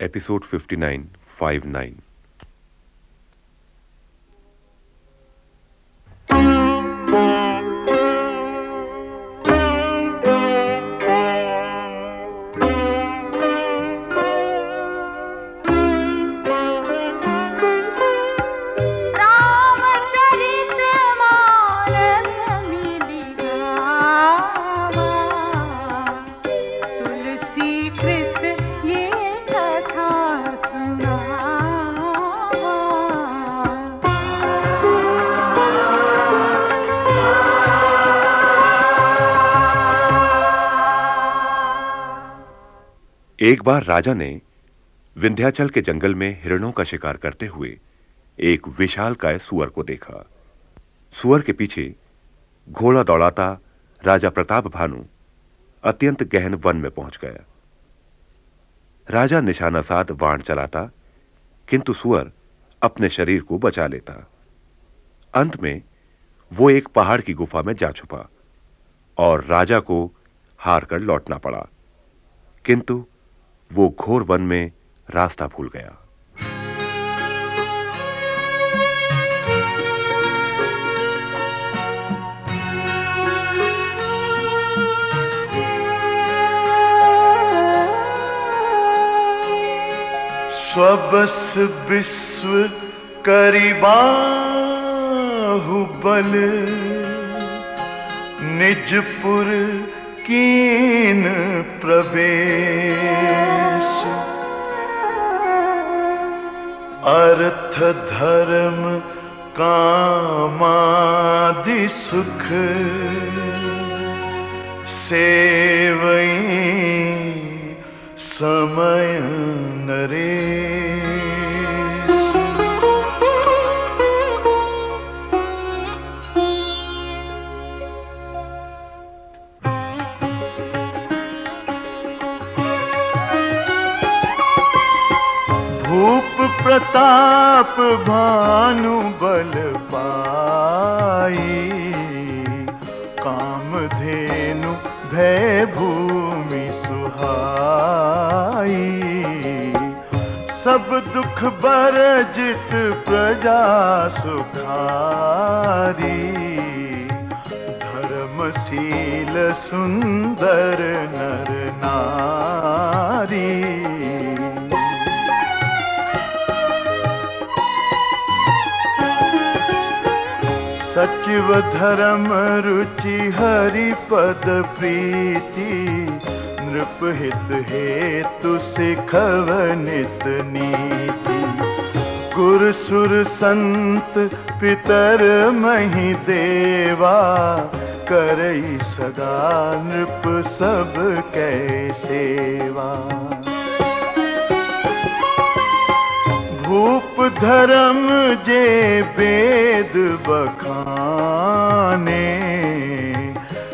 episode 59 59 एक बार राजा ने विंध्याचल के जंगल में हिरणों का शिकार करते हुए एक विशाल काय सुअर को देखा। सुअर के पीछे घोड़ा दौड़ाता राजा प्रताप भानु अत्यंत गहन वन में पहुँच गया। राजा निशाना साध वाण चलाता, किंतु सुअर अपने शरीर को बचा लेता। अंत में वो एक पहाड़ की गुफा में जा छुपा और राजा को हार कर लौटना पड़ा। किंतु वो घोर वन में रास्ता भूल गया। स्वबस विश्व करीबा बल निजपुर कीन प्रवेश। अर्थ धर्म कामादि सुख सेवई समय प्रताप भानु बल पाई। धेनु भय भूमि सुहाई। सब दुख बरजित प्रजा सुखारी। धर्मशील सुंदर नर नारी। सचिव धर्म रुचि हरि पद प्रीति, नृप हित हेतु सिखव नित। नीति गुर सुर संत पितर मही देवा, करई सदा नृप सब कै सेवा। धर्म जे वेद बखाने,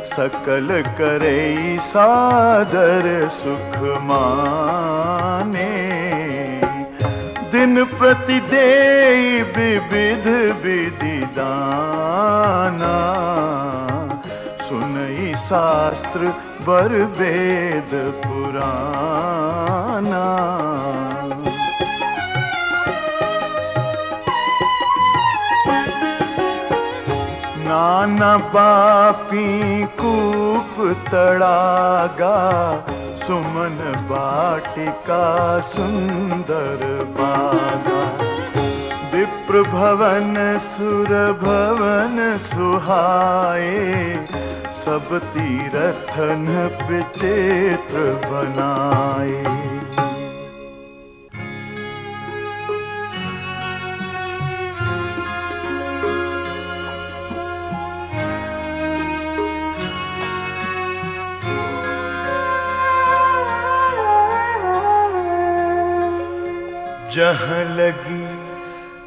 सकल करे सादर सुख माने। दिन प्रति दे विविध विधि दाना, सुनई शास्त्र बर वेद पुराना। नाना बापी कूप तड़ागा, सुमन बाटिका सुंदर बागा। विप्र भवन, सुर भवन सुहाए, सब तीरथन विचित्र बनाए। जहाँ लगी,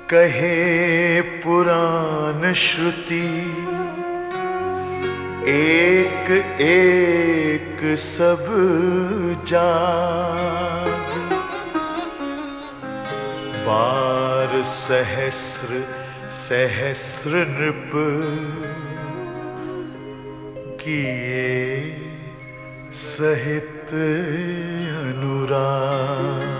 कहे पुराण श्रुति। एक एक सब जाग बार सहस्र सहस्र नृप किए सहित अनुराग।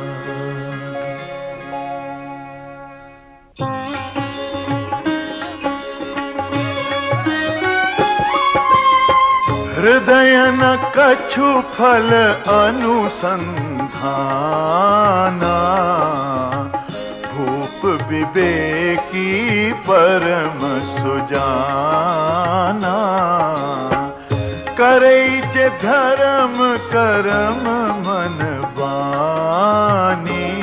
हृदय न कछु फल अनुसंधाना। भूप विवेकी परम सुजाना। करे जे धर्म, करम मन बानी।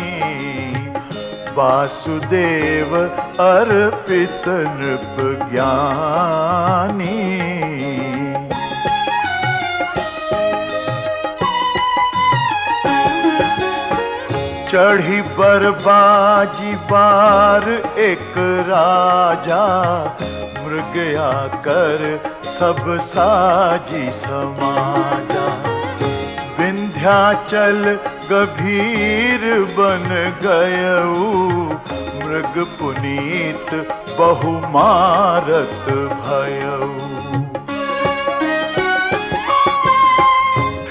वासुदेव अर्पित नृप ज्ञानी। चढ़ी बरबाजी बार एक राजा, मृग कर सब साजी समाजा। विंध्याचल गभीर बन गयऊ, मृग पुनीत बहुमारत भयऊ।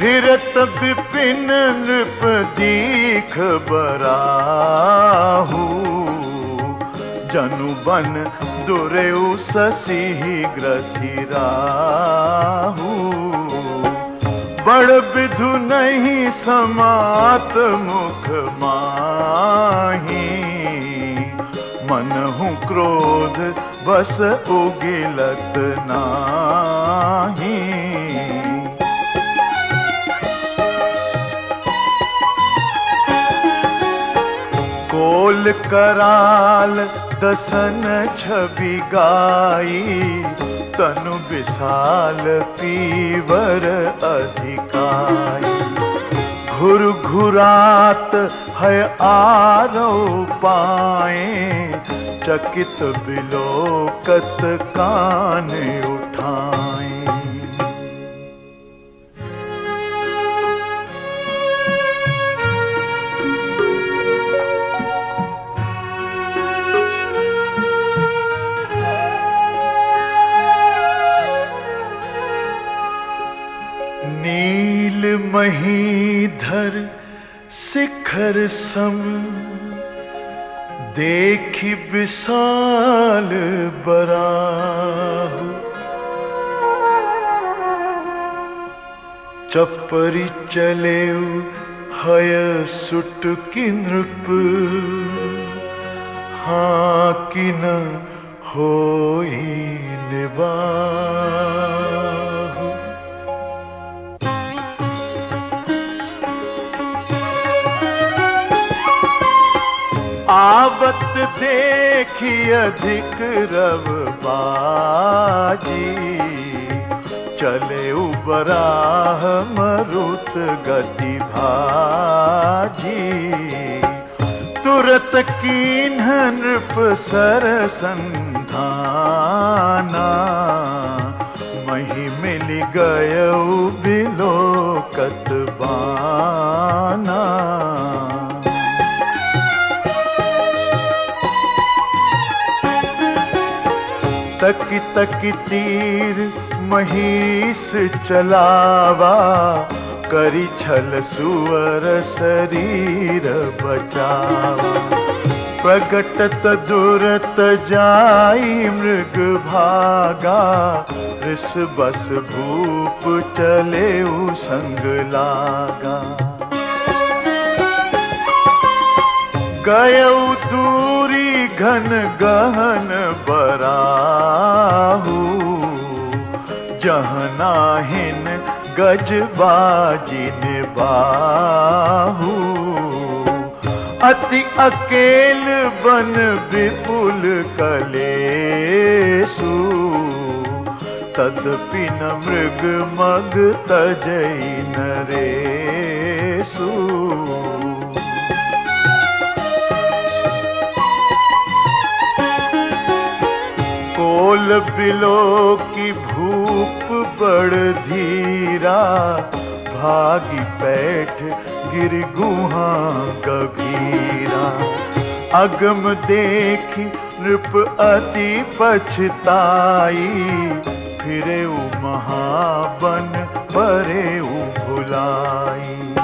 फिरत विपिन नृप दीख बराहू। जनु बन दुरेउ ससी ग्रसिराहू बड़ विधु नहीं समात मुख माही। मन हूँ क्रोध बस उगिलत नाही। कोल कराल दसन छवि गाई, तनु विशाल पीवर अधिकाई। घुर घुरात है आरो पाए, चकित बिलोकत कान उठाए। शिखर सम देखी विशाल बराहु। चपरी चले हय सुट की नृप। हाँ कि न होई निबाहु आवत देखी अधिक रव बाजी चले उबराह मरुत गति भाजी। तुरत कीन नृप सर संधाना। मही मिल गय बिलोकत बाना। तकी तक तीर महीस चलावा, करी छल सुअर शरीर बचावा। प्रगटत दुरत जाई मृग भागा ऋष बस भूप चले संग लागा। गयऊ दूरी घन गहन बराहू जहनाहिन गज बाजिन बाहू अति अकेल बन विपुल कलेसु तदपि न मृग मग तजई नरेसु। कोल बिलो की भूप बड़ धीरा, भागी बैठ गिर गुहा गभीरा। अगम देखी नृप अति पछताई फिरे महाबन परे भुलाई।